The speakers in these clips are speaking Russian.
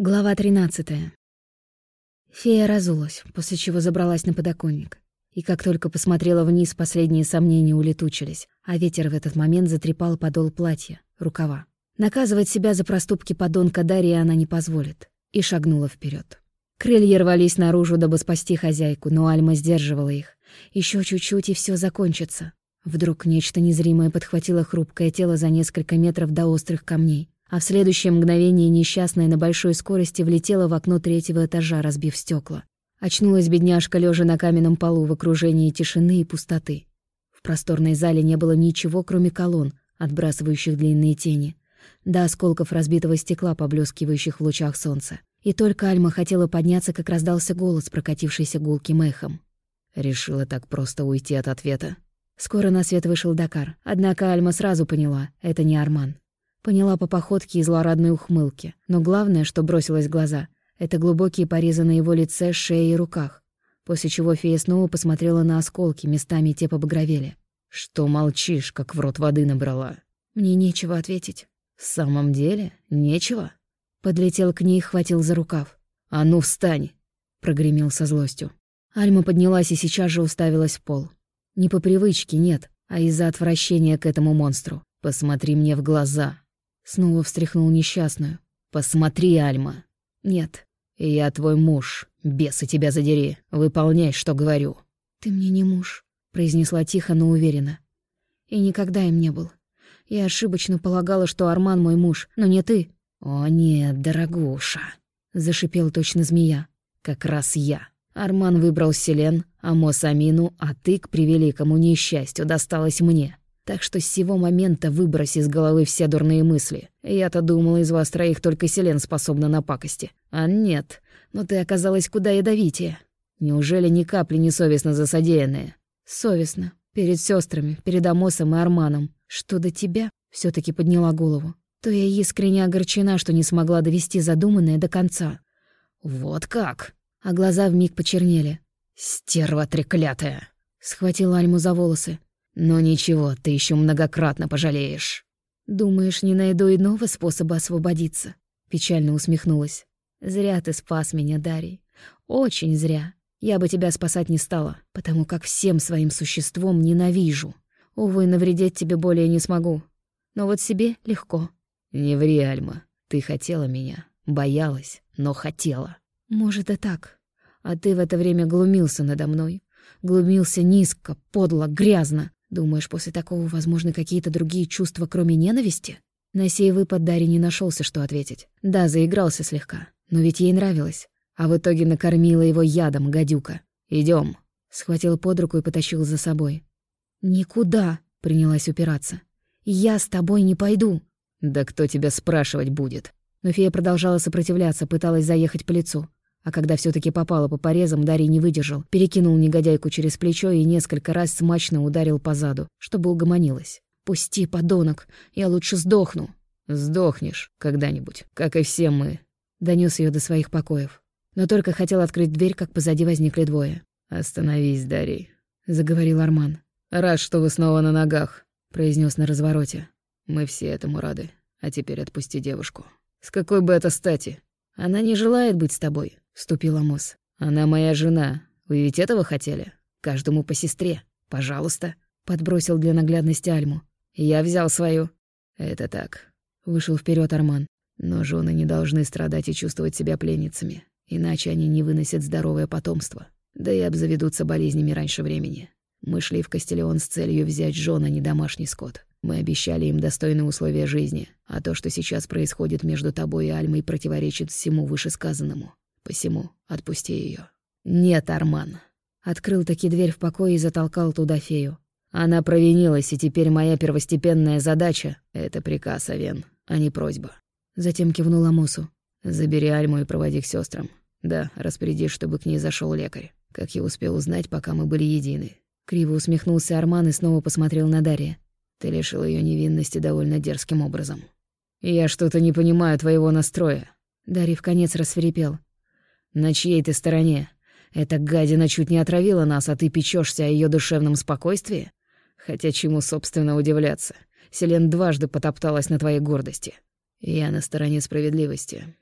Глава 13. Фея разулась, после чего забралась на подоконник. И как только посмотрела вниз, последние сомнения улетучились, а ветер в этот момент затрепал подол платья, рукава. Наказывать себя за проступки подонка Дарьи она не позволит. И шагнула вперед. Крылья рвались наружу, дабы спасти хозяйку, но Альма сдерживала их. Еще чуть-чуть, и все закончится. Вдруг нечто незримое подхватило хрупкое тело за несколько метров до острых камней а в следующее мгновение несчастная на большой скорости влетела в окно третьего этажа, разбив стекла. Очнулась бедняжка, лежа на каменном полу в окружении тишины и пустоты. В просторной зале не было ничего, кроме колонн, отбрасывающих длинные тени, до осколков разбитого стекла, поблескивающих в лучах солнца. И только Альма хотела подняться, как раздался голос, прокатившийся гулким эхом. Решила так просто уйти от ответа. Скоро на свет вышел Дакар, однако Альма сразу поняла — это не Арман. Поняла по походке и злорадной ухмылке. Но главное, что бросилось в глаза, это глубокие порезы на его лице, шее и руках. После чего фея снова посмотрела на осколки, местами те побагровели. «Что молчишь, как в рот воды набрала?» Мне нечего ответить. «В самом деле? Нечего?» Подлетел к ней и хватил за рукав. «А ну, встань!» — прогремел со злостью. Альма поднялась и сейчас же уставилась в пол. Не по привычке, нет, а из-за отвращения к этому монстру. «Посмотри мне в глаза!» Снова встряхнул несчастную. «Посмотри, Альма!» «Нет». «Я твой муж. Бесы тебя задери. Выполняй, что говорю». «Ты мне не муж», — произнесла тихо, но уверенно. «И никогда им не был. Я ошибочно полагала, что Арман мой муж, но не ты». «О нет, дорогуша», — зашипел точно змея. «Как раз я. Арман выбрал Селен, а Мос Амину, а ты, к превеликому несчастью, досталась мне. Так что с сего момента выбрось из головы все дурные мысли. Я-то думала, из вас троих только Селен способна на пакости. А нет, но ты оказалась куда ядовитее. Неужели ни капли не совестно за содеянное? Совестно. Перед сестрами, перед Амосом и Арманом. Что до тебя, все таки подняла голову. То я искренне огорчена, что не смогла довести задуманное до конца. Вот как? А глаза вмиг почернели. «Стерва треклятая!» Схватил Альму за волосы. Но ничего, ты еще многократно пожалеешь. Думаешь, не найду иного способа освободиться? Печально усмехнулась. Зря ты спас меня, Дарий. Очень зря. Я бы тебя спасать не стала, потому как всем своим существом ненавижу. Увы, навредить тебе более не смогу. Но вот себе легко. Не ври, Альма. Ты хотела меня. Боялась, но хотела. Может, и так. А ты в это время глумился надо мной. Глумился низко, подло, грязно. Думаешь, после такого возможны какие-то другие чувства, кроме ненависти? На сей выпад Дарья не нашелся, что ответить. Да, заигрался слегка, но ведь ей нравилось. А в итоге накормила его ядом, гадюка. Идем. Схватил под руку и потащил за собой. «Никуда!» — принялась упираться. «Я с тобой не пойду!» «Да кто тебя спрашивать будет?» Но фея продолжала сопротивляться, пыталась заехать по лицу. А когда все таки попала по порезам, Дарий не выдержал, перекинул негодяйку через плечо и несколько раз смачно ударил по заду, чтобы угомонилась. «Пусти, подонок, я лучше сдохну». «Сдохнешь когда-нибудь, как и все мы», — донес ее до своих покоев. Но только хотел открыть дверь, как позади возникли двое. «Остановись, Дарий», — заговорил Арман. «Рад, что вы снова на ногах», — произнес на развороте. «Мы все этому рады. А теперь отпусти девушку». «С какой бы это стати? Она не желает быть с тобой вступил Амос. «Она моя жена. Вы ведь этого хотели? Каждому по сестре. Пожалуйста», — подбросил для наглядности Альму. «Я взял свою». «Это так», — вышел вперед Арман. «Но жены не должны страдать и чувствовать себя пленницами, иначе они не выносят здоровое потомство, да и обзаведутся болезнями раньше времени. Мы шли в Кастелеон с целью взять жен, а не домашний скот. Мы обещали им достойные условия жизни, а то, что сейчас происходит между тобой и Альмой, противоречит всему вышесказанному. Посему отпусти ее. Нет, Арман. Открыл таки дверь в покой и затолкал туда фею. Она провинилась, и теперь моя первостепенная задача — это приказ, Авен, а не просьба. Затем кивнул Амосу. Забери Альму и проводи к сестрам. Да, распорядись, чтобы к ней зашел лекарь. Как я успел узнать, пока мы были едины. Криво усмехнулся Арман и снова посмотрел на Дарья. Ты лишил ее невинности довольно дерзким образом. Я что-то не понимаю твоего настроя. Дарья в конец рассверепел. На чьей ты стороне? Эта гадина чуть не отравила нас, а ты печешься о ее душевном спокойствии? Хотя чему, собственно, удивляться? Селен дважды потопталась на твоей гордости. Я на стороне справедливости.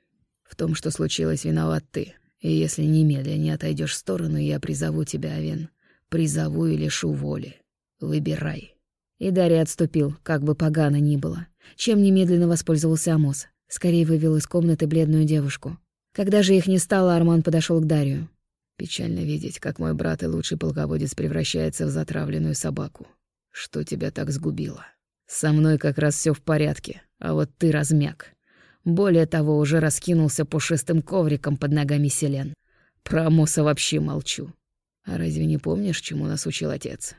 В том, что случилось, виноват ты. И если немедленно не отойдешь в сторону, я призову тебя, Авен. Призову и лишу воли. Выбирай». И Дарья отступил, как бы погано ни было. Чем немедленно воспользовался Амос. Скорее вывел из комнаты бледную девушку. Когда же их не стало, Арман подошел к Дарью. «Печально видеть, как мой брат и лучший полководец превращается в затравленную собаку. Что тебя так сгубило? Со мной как раз все в порядке, а вот ты размяк. Более того, уже раскинулся пушистым ковриком под ногами Селен. Про Амоса вообще молчу. А разве не помнишь, чему нас учил отец?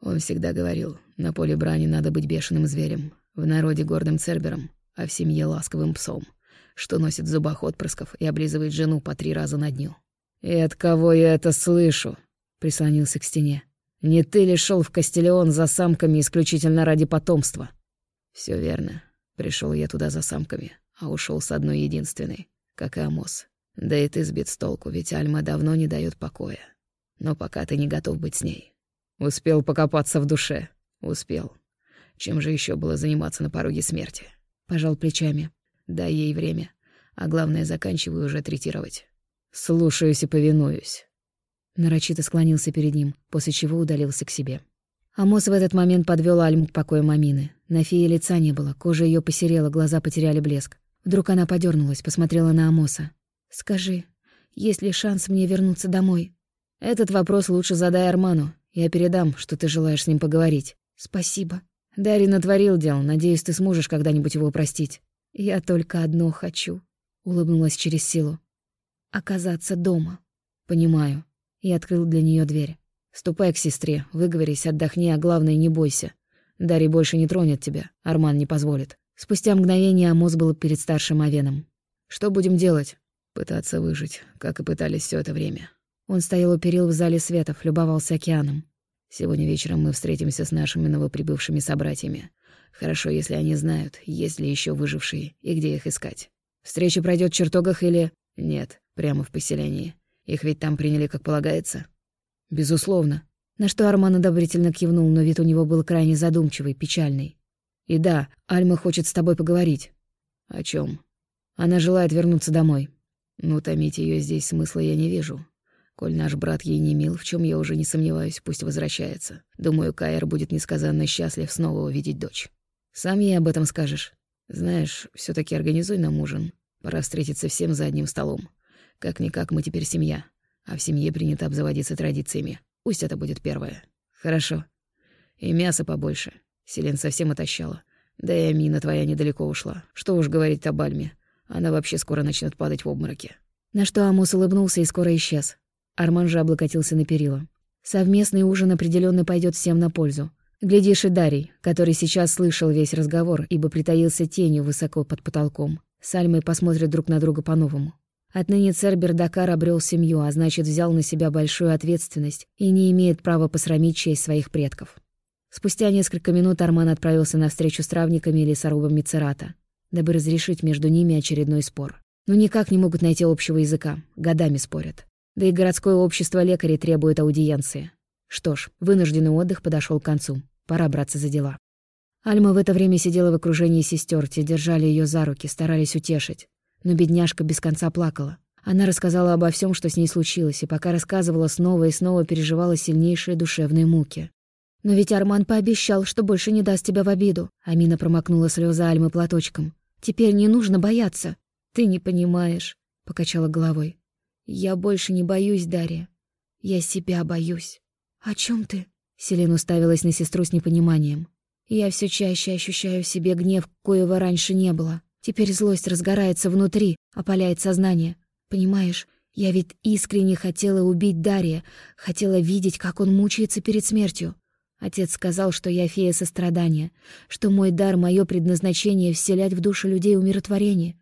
Он всегда говорил, на поле брани надо быть бешеным зверем, в народе гордым цербером, а в семье ласковым псом, что носит в зубах отпрысков и облизывает жену по три раза на дню. «И от кого я это слышу?» — прислонился к стене. «Не ты ли шел в Кастелеон за самками исключительно ради потомства?» Все верно. Пришел я туда за самками, а ушел с одной единственной, как и Амос. Да и ты сбит с толку, ведь Альма давно не дает покоя. Но пока ты не готов быть с ней. Успел покопаться в душе. Успел. Чем же еще было заниматься на пороге смерти? Пожал плечами. Дай ей время. А главное, заканчиваю уже третировать. Слушаюсь и повинуюсь. Нарочито склонился перед ним, после чего удалился к себе. Амос в этот момент подвел Альму к покою Мамины. На фее лица не было, кожа ее посерела, глаза потеряли блеск. Вдруг она подернулась, посмотрела на Амоса. «Скажи, есть ли шанс мне вернуться домой?» «Этот вопрос лучше задай Арману. Я передам, что ты желаешь с ним поговорить. Спасибо. Дарий натворил дел. Надеюсь, ты сможешь когда-нибудь его простить. Я только одно хочу. Улыбнулась через силу. Оказаться дома. Понимаю. И открыл для нее дверь. Ступай к сестре, выговорись, отдохни, а главное, не бойся. Дарий больше не тронет тебя. Арман не позволит. Спустя мгновение Амос был перед старшим Авеном. Что будем делать? Пытаться выжить, как и пытались все это время. Он стоял у перил в зале светов, любовался океаном. «Сегодня вечером мы встретимся с нашими новоприбывшими собратьями. Хорошо, если они знают, есть ли еще выжившие и где их искать. Встреча пройдет в чертогах или... Нет, прямо в поселении. Их ведь там приняли, как полагается?» «Безусловно». На что Арман одобрительно кивнул, но вид у него был крайне задумчивый, печальный. «И да, Альма хочет с тобой поговорить». «О чем? Она желает вернуться домой. Ну, томить ее здесь смысла я не вижу. Коль наш брат ей не мил, в чем я уже не сомневаюсь, пусть возвращается. Думаю, Каэр будет несказанно счастлив снова увидеть дочь. Сам ей об этом скажешь. Знаешь, все таки организуй нам ужин. Пора встретиться всем за одним столом. Как-никак мы теперь семья, а в семье принято обзаводиться традициями. Пусть это будет первое. Хорошо. И мяса побольше. Селен совсем отощала. Да и Амина твоя недалеко ушла. Что уж говорить об Альме. Она вообще скоро начнет падать в обмороке. На что Амус улыбнулся и скоро исчез. Арман же облокотился на перила. Совместный ужин определенно пойдет всем на пользу. Глядишь и Дарий, который сейчас слышал весь разговор, ибо притаился тенью высоко под потолком. С Альмой посмотрят друг на друга по-новому. Отныне Цербер Дакар обрел семью, а значит, взял на себя большую ответственность и не имеет права посрамить честь своих предков. Спустя несколько минут Арман отправился на встречу с травниками и лесорубом Мицерата, дабы разрешить между ними очередной спор. Но никак не могут найти общего языка, годами спорят. Да и городское общество лекарей требует аудиенции. Что ж, вынужденный отдых подошел к концу. Пора браться за дела. Альма в это время сидела в окружении сестер, те держали ее за руки, старались утешить. Но бедняжка без конца плакала. Она рассказала обо всем, что с ней случилось, и пока рассказывала, снова и снова переживала сильнейшие душевные муки. «Но ведь Арман пообещал, что больше не даст тебя в обиду». Амина промокнула слезы Альмы платочком. «Теперь не нужно бояться». «Ты не понимаешь», — покачала головой. «Я больше не боюсь, Дарья. Я себя боюсь». «О чем ты?» Селена уставилась на сестру с непониманием. «Я все чаще ощущаю в себе гнев, коего раньше не было. Теперь злость разгорается внутри, опаляет сознание. Понимаешь, я ведь искренне хотела убить Дарья, хотела видеть, как он мучается перед смертью. Отец сказал, что я фея сострадания, что мой дар, мое предназначение — вселять в души людей умиротворение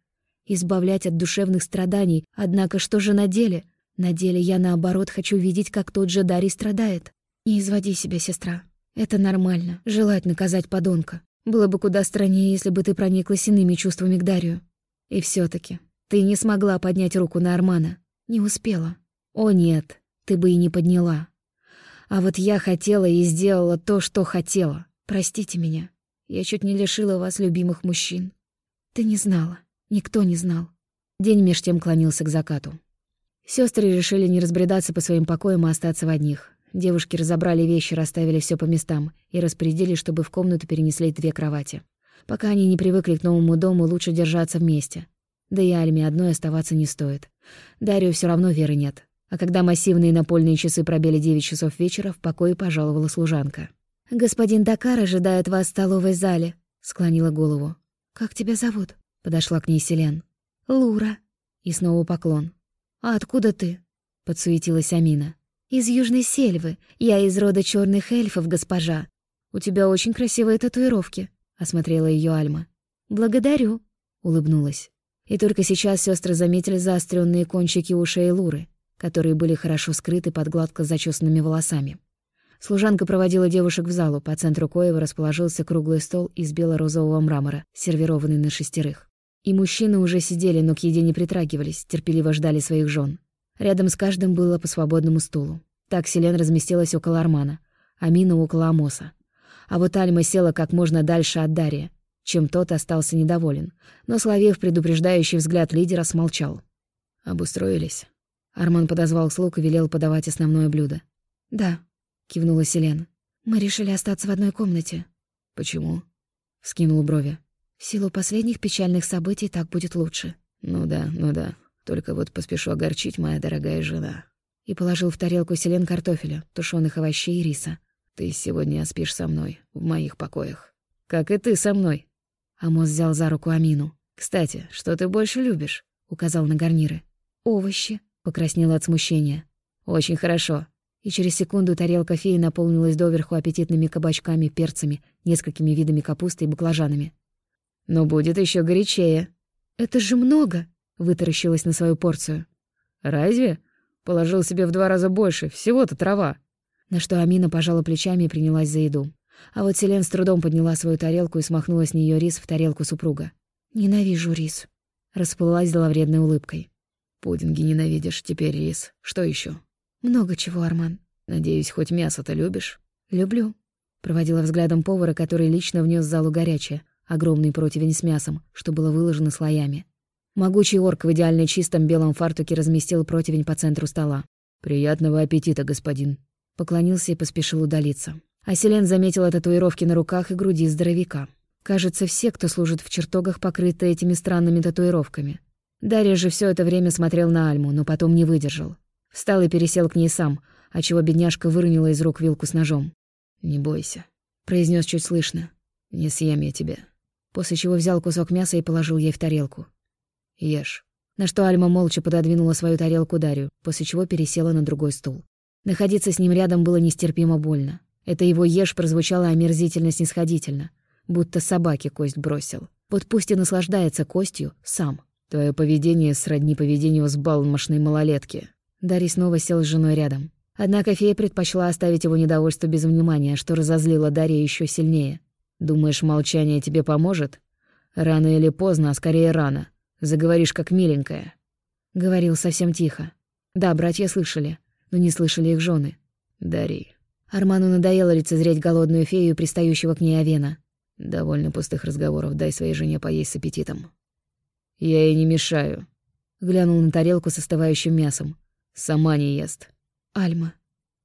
избавлять от душевных страданий. Однако что же на деле? На деле я, наоборот, хочу видеть, как тот же Дарий страдает. Не изводи себя, сестра. Это нормально, желать наказать подонка. Было бы куда страннее, если бы ты прониклась иными чувствами к Дарью. И все таки ты не смогла поднять руку на Армана. Не успела. О нет, ты бы и не подняла. А вот я хотела и сделала то, что хотела. Простите меня. Я чуть не лишила вас любимых мужчин. Ты не знала. Никто не знал. День меж тем клонился к закату. Сестры решили не разбредаться по своим покоям, а остаться в одних. Девушки разобрали вещи, расставили все по местам и распорядили, чтобы в комнату перенесли две кровати. Пока они не привыкли к новому дому, лучше держаться вместе. Да и Альме одной оставаться не стоит. Дарью все равно веры нет. А когда массивные напольные часы пробили девять часов вечера, в покое пожаловала служанка. «Господин Дакар ожидает вас в столовой зале», — склонила голову. «Как тебя зовут?» — подошла к ней Селен. «Лура». И снова поклон. «А откуда ты?» — подсуетилась Амина. «Из Южной Сельвы. Я из рода черных эльфов, госпожа. У тебя очень красивые татуировки», — осмотрела ее Альма. «Благодарю», — улыбнулась. И только сейчас сестры заметили заостренные кончики ушей Луры, которые были хорошо скрыты под гладко зачесанными волосами. Служанка проводила девушек в залу, по центру коего расположился круглый стол из бело-розового мрамора, сервированный на шестерых. И мужчины уже сидели, но к еде не притрагивались, терпеливо ждали своих жен. Рядом с каждым было по свободному стулу. Так Селен разместилась около Армана, а Мина около Амоса. А вот Альма села как можно дальше от Дария, чем тот остался недоволен, но, словив предупреждающий взгляд лидера, смолчал. «Обустроились?» Арман подозвал слуг и велел подавать основное блюдо. «Да», — кивнула Селен. «Мы решили остаться в одной комнате». «Почему?» — вскинул брови. «В силу последних печальных событий так будет лучше». «Ну да, ну да. Только вот поспешу огорчить, моя дорогая жена». И положил в тарелку селен картофеля, тушеных овощей и риса. «Ты сегодня спишь со мной, в моих покоях». «Как и ты со мной». Амос взял за руку Амину. «Кстати, что ты больше любишь?» — указал на гарниры. «Овощи», — покраснела от смущения. «Очень хорошо». И через секунду тарелка феи наполнилась доверху аппетитными кабачками, перцами, несколькими видами капусты и баклажанами. «Но будет еще горячее». «Это же много!» — вытаращилась на свою порцию. «Разве?» Положил себе в два раза больше, всего-то трава. На что Амина пожала плечами и принялась за еду. А вот Селен с трудом подняла свою тарелку и смахнула с нее рис в тарелку супруга. «Ненавижу рис», — расплылась зловредной улыбкой. «Пудинги ненавидишь, теперь рис. Что еще? «Много чего, Арман». «Надеюсь, хоть мясо-то любишь?» «Люблю», — проводила взглядом повара, который лично внес в залу горячее, огромный противень с мясом, что было выложено слоями. Могучий орк в идеально чистом белом фартуке разместил противень по центру стола. «Приятного аппетита, господин!» Поклонился и поспешил удалиться. А Селен заметила татуировки на руках и груди здоровяка. Кажется, все, кто служит в чертогах, покрыты этими странными татуировками. Дарья же все это время смотрел на Альму, но потом не выдержал. Встал и пересел к ней сам, отчего бедняжка выронила из рук вилку с ножом. «Не бойся», — произнес чуть слышно. «Не съем я тебя». После чего взял кусок мяса и положил ей в тарелку. Ешь». На что Альма молча пододвинула свою тарелку Дарью, после чего пересела на другой стул. Находиться с ним рядом было нестерпимо больно. Это его ешь прозвучало омерзительно снисходительно, будто собаке кость бросил. Вот пусть и наслаждается костью сам. Твое поведение сродни поведению сбалмошной малолетки. Дарий снова сел с женой рядом. Однако фея предпочла оставить его недовольство без внимания, что разозлило Дарья еще сильнее. «Думаешь, молчание тебе поможет? Рано или поздно, а скорее рано. Заговоришь как миленькая». Говорил совсем тихо. Да, братья слышали, но не слышали их жены. Дари. Арману надоело лицезреть голодную фею, пристающего к ней Авена. «Довольно пустых разговоров, дай своей жене поесть с аппетитом». «Я ей не мешаю», — глянул на тарелку с остывающим мясом. «Сама не ест». «Альма».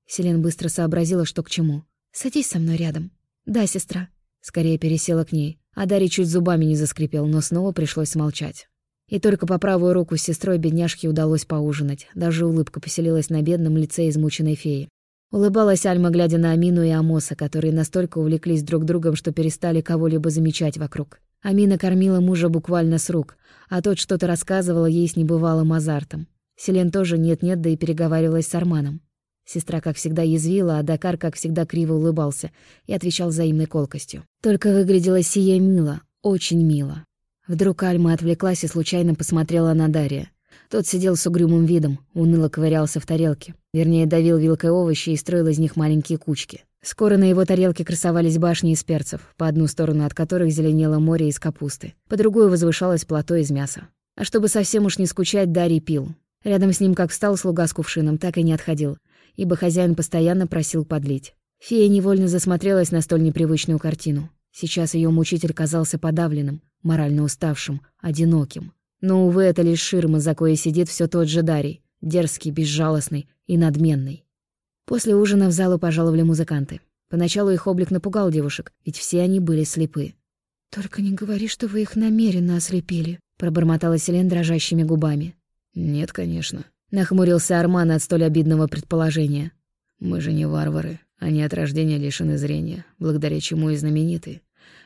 Селен быстро сообразила, что к чему. «Садись со мной рядом». «Да, сестра». Скорее пересела к ней. А Дарий чуть зубами не заскрипел, но снова пришлось смолчать. И только по правую руку с сестрой бедняжке удалось поужинать. Даже улыбка поселилась на бедном лице измученной феи. Улыбалась Альма, глядя на Амину и Амоса, которые настолько увлеклись друг другом, что перестали кого-либо замечать вокруг. Амина кормила мужа буквально с рук, а тот что-то рассказывал ей с небывалым азартом. Селен тоже нет-нет, да и переговаривалась с Арманом. Сестра, как всегда, язвила, а Дакар, как всегда, криво улыбался и отвечал взаимной колкостью. Только выглядела сия мило, очень мило. Вдруг Альма отвлеклась и случайно посмотрела на Дария. Тот сидел с угрюмым видом, уныло ковырялся в тарелке. Вернее, давил вилкой овощи и строил из них маленькие кучки. Скоро на его тарелке красовались башни из перцев, по одну сторону от которых зеленело море из капусты, по другую возвышалось плато из мяса. А чтобы совсем уж не скучать, Дарий пил. Рядом с ним как встал слуга с кувшином, так и не отходил, ибо хозяин постоянно просил подлить. Фея невольно засмотрелась на столь непривычную картину. Сейчас ее мучитель казался подавленным, морально уставшим, одиноким. Но, увы, это лишь ширма, за коей сидит все тот же Дарий, дерзкий, безжалостный и надменный. После ужина в залу пожаловали музыканты. Поначалу их облик напугал девушек, ведь все они были слепы. «Только не говори, что вы их намеренно ослепили», — пробормотала Селен дрожащими губами. «Нет, конечно», — нахмурился Арман от столь обидного предположения. «Мы же не варвары, они от рождения лишены зрения, благодаря чему и знамениты.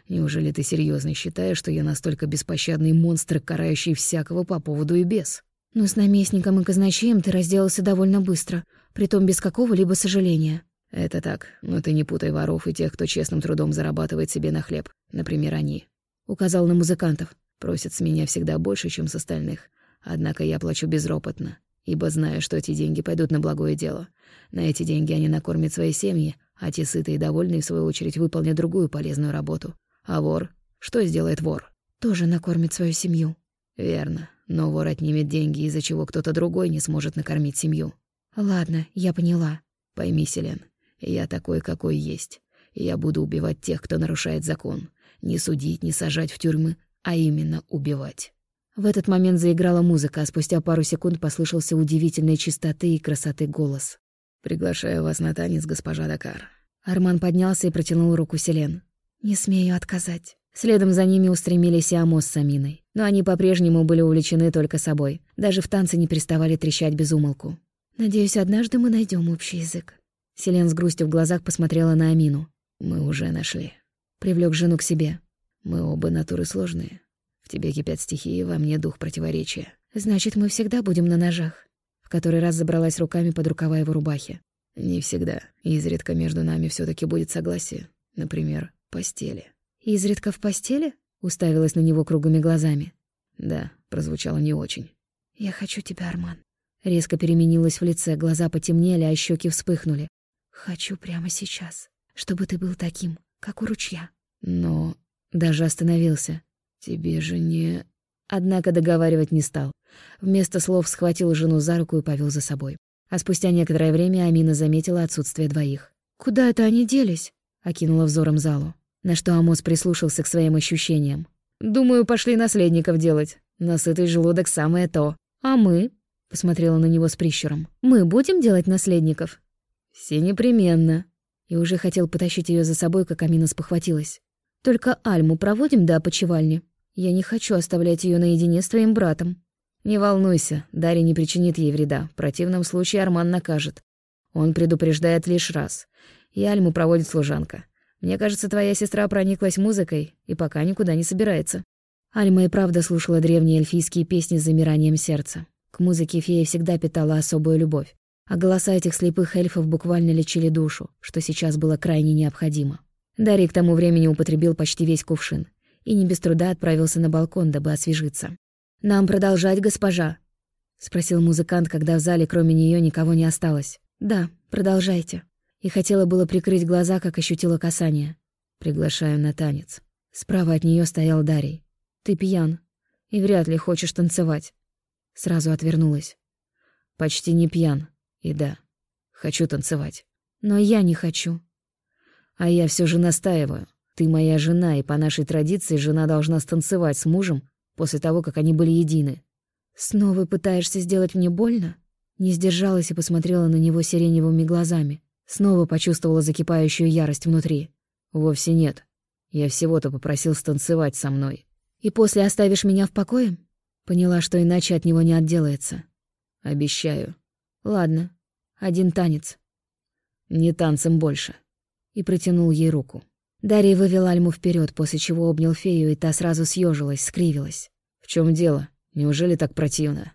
Неужели ты серьезно считаешь, что я настолько беспощадный монстр, карающий всякого по поводу и без?» «Но с наместником и казначеем ты разделался довольно быстро, притом без какого-либо сожаления». «Это так, но ты не путай воров и тех, кто честным трудом зарабатывает себе на хлеб. Например, они». Указал на музыкантов. «Просят с меня всегда больше, чем с остальных. Однако я плачу безропотно, ибо знаю, что эти деньги пойдут на благое дело. На эти деньги они накормят свои семьи, а те сытые и довольные, в свою очередь, выполнят другую полезную работу. А вор? Что сделает вор? Тоже накормит свою семью. Верно. Но вор отнимет деньги, из-за чего кто-то другой не сможет накормить семью. Ладно, я поняла. Пойми, Селен, я такой, какой есть. я буду убивать тех, кто нарушает закон. Не судить, не сажать в тюрьмы, а именно убивать. В этот момент заиграла музыка, а спустя пару секунд послышался удивительной чистоты и красоты голос. «Приглашаю вас на танец, госпожа Дакар». Арман поднялся и протянул руку Селен. «Не смею отказать». Следом за ними устремились и Амос с Аминой. Но они по-прежнему были увлечены только собой. Даже в танце не переставали трещать без умолку. «Надеюсь, однажды мы найдем общий язык». Селен с грустью в глазах посмотрела на Амину. «Мы уже нашли». Привлёк жену к себе. «Мы оба натуры сложные. В тебе кипят стихии, во мне дух противоречия». «Значит, мы всегда будем на ножах». В который раз забралась руками под рукава его рубахи. «Не всегда. Изредка между нами все таки будет согласие. Например, постели». «Изредка в постели?» — уставилась на него круглыми глазами. «Да, прозвучало не очень». «Я хочу тебя, Арман». Резко переменилась в лице, глаза потемнели, а щеки вспыхнули. «Хочу прямо сейчас, чтобы ты был таким, как у ручья». Но даже остановился. «Тебе же не...» Однако договаривать не стал. Вместо слов схватил жену за руку и повел за собой. А спустя некоторое время Амина заметила отсутствие двоих. «Куда это они делись?» — окинула взором залу на что Амос прислушался к своим ощущениям. «Думаю, пошли наследников делать. Насытый желудок самое то. А мы?» — посмотрела на него с прищуром. «Мы будем делать наследников?» «Все непременно». И уже хотел потащить ее за собой, как Амина спохватилась. «Только Альму проводим до опочивальни. Я не хочу оставлять ее наедине с твоим братом». «Не волнуйся, Дарья не причинит ей вреда. В противном случае Арман накажет. Он предупреждает лишь раз. И Альму проводит служанка. Мне кажется, твоя сестра прониклась музыкой и пока никуда не собирается». Альма и правда слушала древние эльфийские песни с замиранием сердца. К музыке фея всегда питала особую любовь, а голоса этих слепых эльфов буквально лечили душу, что сейчас было крайне необходимо. Дарий к тому времени употребил почти весь кувшин и не без труда отправился на балкон, дабы освежиться. «Нам продолжать, госпожа?» — спросил музыкант, когда в зале кроме нее никого не осталось. «Да, продолжайте», и хотела было прикрыть глаза, как ощутила касание. «Приглашаю на танец». Справа от нее стоял Дарий. «Ты пьян и вряд ли хочешь танцевать». Сразу отвернулась. «Почти не пьян. И да, хочу танцевать. Но я не хочу». «А я все же настаиваю. Ты моя жена, и по нашей традиции жена должна станцевать с мужем после того, как они были едины». «Снова пытаешься сделать мне больно?» Не сдержалась и посмотрела на него сиреневыми глазами. Снова почувствовала закипающую ярость внутри. Вовсе нет. Я всего-то попросил станцевать со мной. И после оставишь меня в покое? Поняла, что иначе от него не отделается. Обещаю. Ладно. Один танец. Не танцем больше. И протянул ей руку. Дарья вывел Альму вперед, после чего обнял фею, и та сразу съежилась, скривилась. В чем дело? Неужели так противно?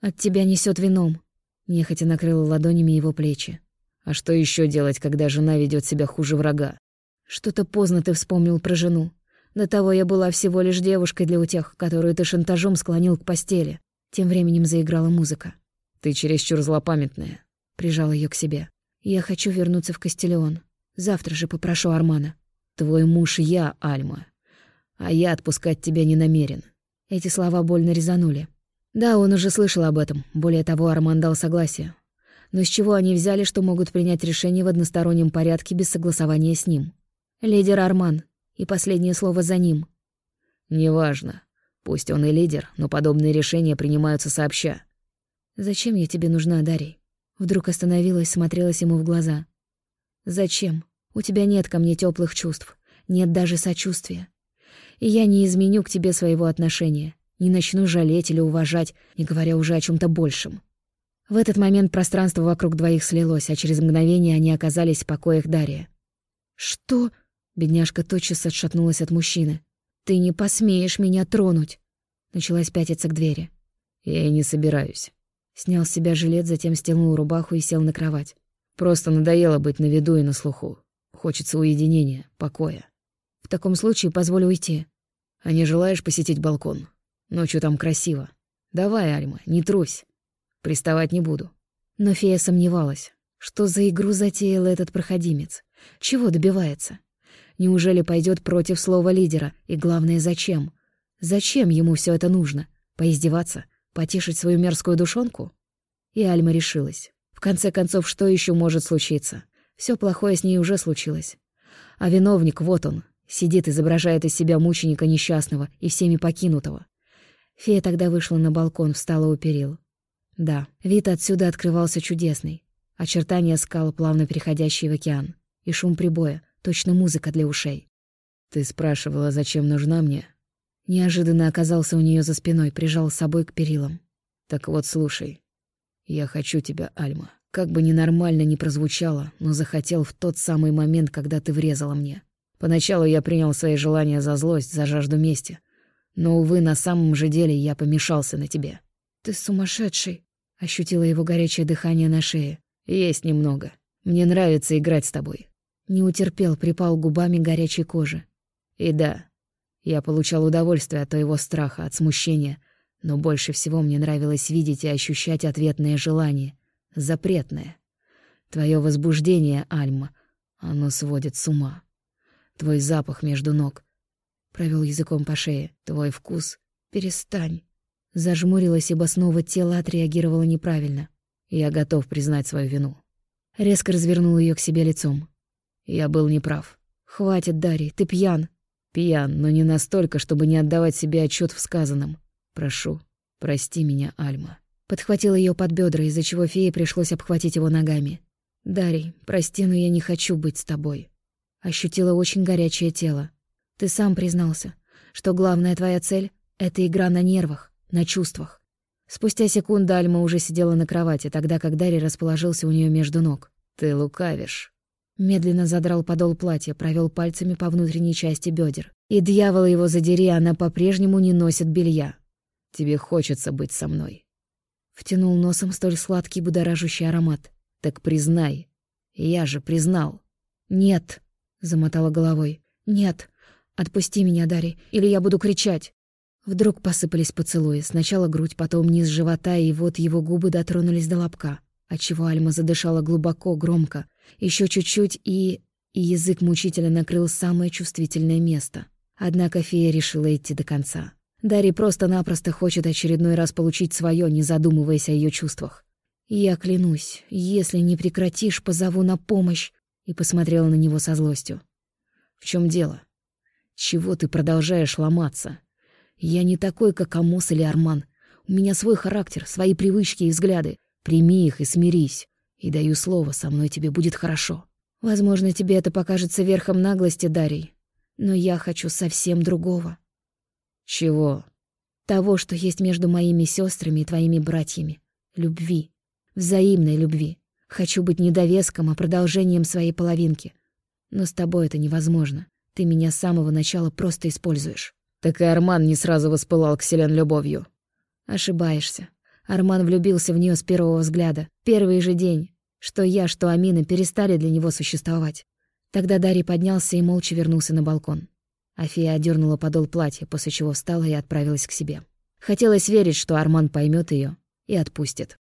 От тебя несет вином. Нехотя накрыла ладонями его плечи. А что еще делать, когда жена ведет себя хуже врага? Что-то поздно ты вспомнил про жену. До того я была всего лишь девушкой для утех, которую ты шантажом склонил к постели. Тем временем заиграла музыка. Ты чересчур злопамятная. Прижал ее к себе. Я хочу вернуться в Кастелеон. Завтра же попрошу Армана. Твой муж я, Альма. А я отпускать тебя не намерен. Эти слова больно резанули. Да, он уже слышал об этом. Более того, Арман дал согласие. Но с чего они взяли, что могут принять решение в одностороннем порядке без согласования с ним? Лидер Арман. И последнее слово за ним. Неважно. Пусть он и лидер, но подобные решения принимаются сообща. «Зачем я тебе нужна, Дарий?» Вдруг остановилась, смотрелась ему в глаза. «Зачем? У тебя нет ко мне теплых чувств, нет даже сочувствия. И я не изменю к тебе своего отношения, не начну жалеть или уважать, не говоря уже о чем то большем». В этот момент пространство вокруг двоих слилось, а через мгновение они оказались в покоях Дария. «Что?» — бедняжка тотчас отшатнулась от мужчины. «Ты не посмеешь меня тронуть!» Началась пятиться к двери. «Я и не собираюсь». Снял с себя жилет, затем стянул рубаху и сел на кровать. «Просто надоело быть на виду и на слуху. Хочется уединения, покоя. В таком случае позволю уйти. А не желаешь посетить балкон? Ночью там красиво. Давай, Альма, не трусь. Приставать не буду». Но фея сомневалась. Что за игру затеял этот проходимец? Чего добивается? Неужели пойдет против слова лидера? И главное, зачем? Зачем ему все это нужно? Поиздеваться? Потешить свою мерзкую душонку? И Альма решилась. В конце концов, что еще может случиться? Все плохое с ней уже случилось. А виновник, вот он, сидит, изображает из себя мученика несчастного и всеми покинутого. Фея тогда вышла на балкон, встала у перил. Да, вид отсюда открывался чудесный. Очертания скал, плавно переходящие в океан. И шум прибоя, точно музыка для ушей. «Ты спрашивала, зачем нужна мне?» Неожиданно оказался у нее за спиной, прижал с собой к перилам. «Так вот, слушай. Я хочу тебя, Альма. Как бы ненормально ни прозвучало, но захотел в тот самый момент, когда ты врезала мне. Поначалу я принял свои желания за злость, за жажду мести. Но, увы, на самом же деле я помешался на тебе». «Ты сумасшедший!» — ощутила его горячее дыхание на шее. «Есть немного. Мне нравится играть с тобой. Не утерпел, припал губами горячей кожи. И да, я получал удовольствие от твоего страха, от смущения, но больше всего мне нравилось видеть и ощущать ответное желание, запретное. Твое возбуждение, Альма, оно сводит с ума. Твой запах между ног. Провел языком по шее. Твой вкус. Перестань. Зажмурилась, ибо снова тело отреагировало неправильно. Я готов признать свою вину. Резко развернул ее к себе лицом. Я был неправ. Хватит, Дарий, ты пьян. Пьян, но не настолько, чтобы не отдавать себе отчет в сказанном. Прошу, прости меня, Альма. Подхватил ее под бедра, из-за чего фее пришлось обхватить его ногами. Дарий, прости, но я не хочу быть с тобой. Ощутила очень горячее тело. Ты сам признался, что главная твоя цель — это игра на нервах, на чувствах. Спустя секунду Альма уже сидела на кровати, тогда как Дарий расположился у нее между ног. «Ты лукавишь», Медленно задрал подол платья, провел пальцами по внутренней части бедер. И дьявола его задери, она по-прежнему не носит белья. Тебе хочется быть со мной. Втянул носом столь сладкий будоражащий аромат. Так признай. Я же признал. Нет, замотала головой. Нет. Отпусти меня, Дарий, или я буду кричать. Вдруг посыпались поцелуи. Сначала грудь, потом низ живота, и вот его губы дотронулись до лобка, отчего Альма задышала глубоко, громко, еще чуть-чуть, и... и язык мучительно накрыл самое чувствительное место. Однако фея решила идти до конца. Дарий просто-напросто хочет очередной раз получить свое, не задумываясь о ее чувствах. «Я клянусь, если не прекратишь, позову на помощь», и посмотрела на него со злостью. «В чем дело? Чего ты продолжаешь ломаться? Я не такой, как Амос или Арман. У меня свой характер, свои привычки и взгляды. Прими их и смирись. И даю слово, со мной тебе будет хорошо. Возможно, тебе это покажется верхом наглости, Дарий. Но я хочу совсем другого. Чего? Того, что есть между моими сестрами и твоими братьями. Любви. Взаимной любви. Хочу быть не довеском, а продолжением своей половинки. Но с тобой это невозможно. Ты меня с самого начала просто используешь. Так и Арман не сразу воспылал к Селен любовью. Ошибаешься. Арман влюбился в нее с первого взгляда. Первый же день. Что я, что Амина перестали для него существовать. Тогда Дарий поднялся и молча вернулся на балкон. Афия одернула подол платья, после чего встала и отправилась к себе. Хотелось верить, что Арман поймет ее и отпустит.